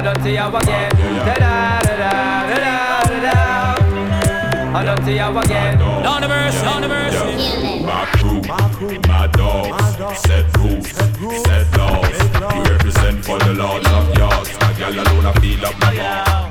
I don't see you again. Da da da da. I don't see you again. Down the mercy, down the mercy. My crew, my crew, my dogs. Set rules, set laws. We represent for the Lord of yards. A gal alone, I feel up my heart.